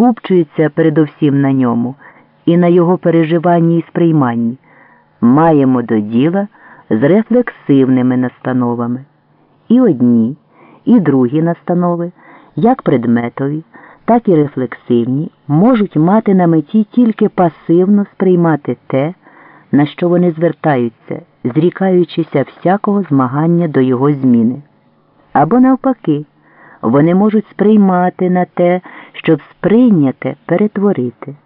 скупчується передовсім на ньому і на його переживанні і сприйманні, маємо до діла з рефлексивними настановами. І одні, і другі настанови, як предметові, так і рефлексивні, можуть мати на меті тільки пасивно сприймати те, на що вони звертаються, зрікаючися всякого змагання до його зміни. Або навпаки, вони можуть сприймати на те, щоб сприйняте перетворити.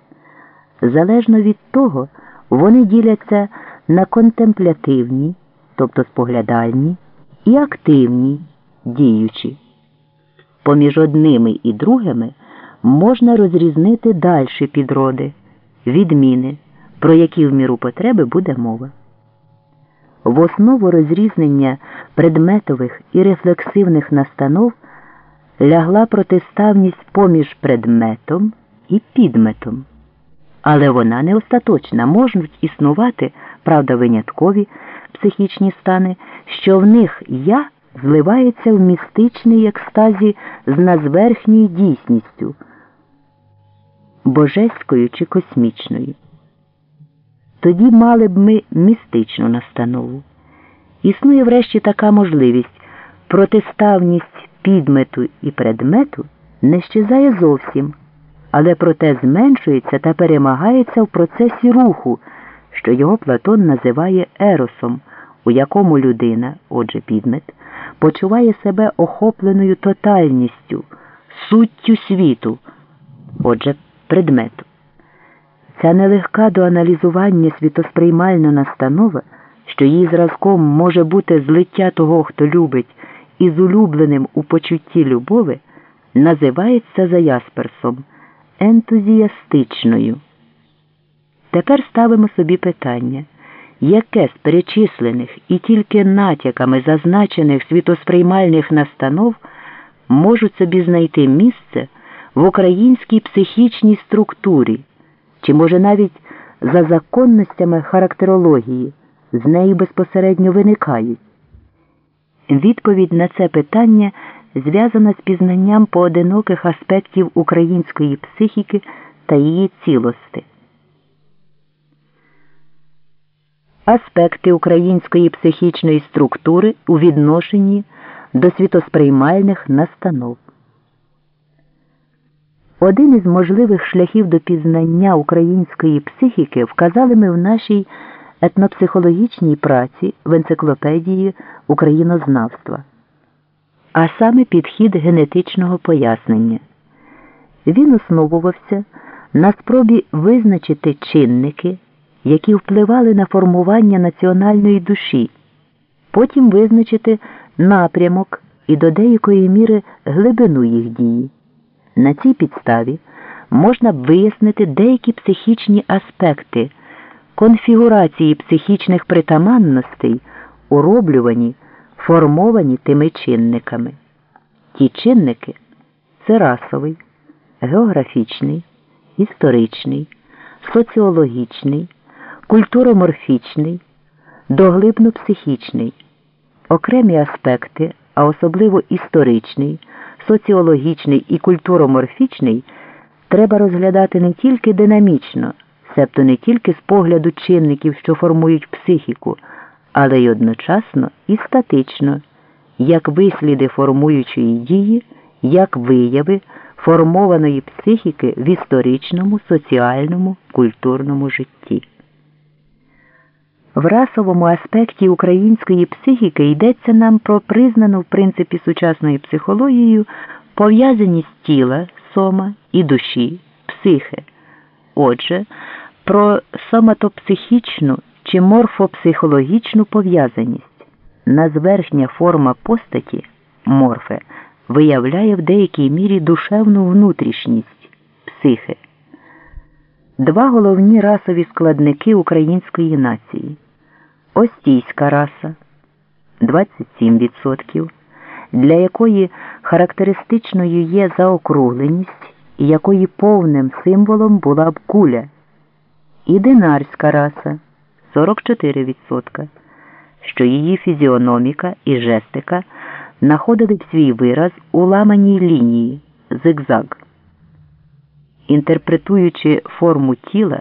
Залежно від того, вони діляться на контемплятивні, тобто споглядальні, і активні, діючі. Поміж одними і другими можна розрізнити дальші підроди, відміни, про які в міру потреби буде мова. В основу розрізнення предметових і рефлексивних настанов лягла протиставність поміж предметом і підметом. Але вона не остаточна, можуть існувати, правда, виняткові психічні стани, що в них я зливається в містичній екстазі з назверхньою дійсністю, божеською чи космічною. Тоді мали б ми містичну настанову. Існує врешті така можливість протиставність підмету і предмету не щезає зовсім, але проте зменшується та перемагається в процесі руху, що його Платон називає еросом, у якому людина, отже підмет, почуває себе охопленою тотальністю, суттю світу, отже предмету. Ця нелегка до аналізування світосприймальна настанова, що її зразком може бути злиття того, хто любить, із улюбленим у почутті любови, називається за Ясперсом ентузіастичною. Тепер ставимо собі питання, яке з перечислених і тільки натяками зазначених світосприймальних настанов можуть собі знайти місце в українській психічній структурі чи, може, навіть за законностями характерології з неї безпосередньо виникають? Відповідь на це питання зв'язана з пізнанням поодиноких аспектів української психіки та її цілости. Аспекти української психічної структури у відношенні до світосприймальних настанов. Один із можливих шляхів до пізнання української психіки вказали ми в нашій етнопсихологічній праці в енциклопедії українознавства, а саме підхід генетичного пояснення. Він основувався на спробі визначити чинники, які впливали на формування національної душі, потім визначити напрямок і до деякої міри глибину їх дії. На цій підставі можна вияснити деякі психічні аспекти конфігурації психічних притаманностей, уроблювані, формовані тими чинниками. Ті чинники це расовий, географічний, історичний, соціологічний, культуроморфічний, доглибно психічний, окремі аспекти, а особливо історичний соціологічний і культуроморфічний треба розглядати не тільки динамічно, себто не тільки з погляду чинників, що формують психіку, але й одночасно і статично, як висліди формуючої дії, як вияви формованої психіки в історичному, соціальному, культурному житті. В расовому аспекті української психіки йдеться нам про признану в принципі сучасною психологією пов'язаність тіла, сома і душі, психи. Отже, про соматопсихічну чи морфопсихологічну пов'язаність. Назверхня форма постаті морфе виявляє в деякій мірі душевну внутрішність психи. Два головні расові складники української нації остійська раса 27%, для якої характеристичною є заокругленість якої повним символом була б куля, і динарська раса 44%, що її фізіономіка і жестика знаходили в свій вираз у ламаній лінії зигзаг. інтерпретуючи форму тіла.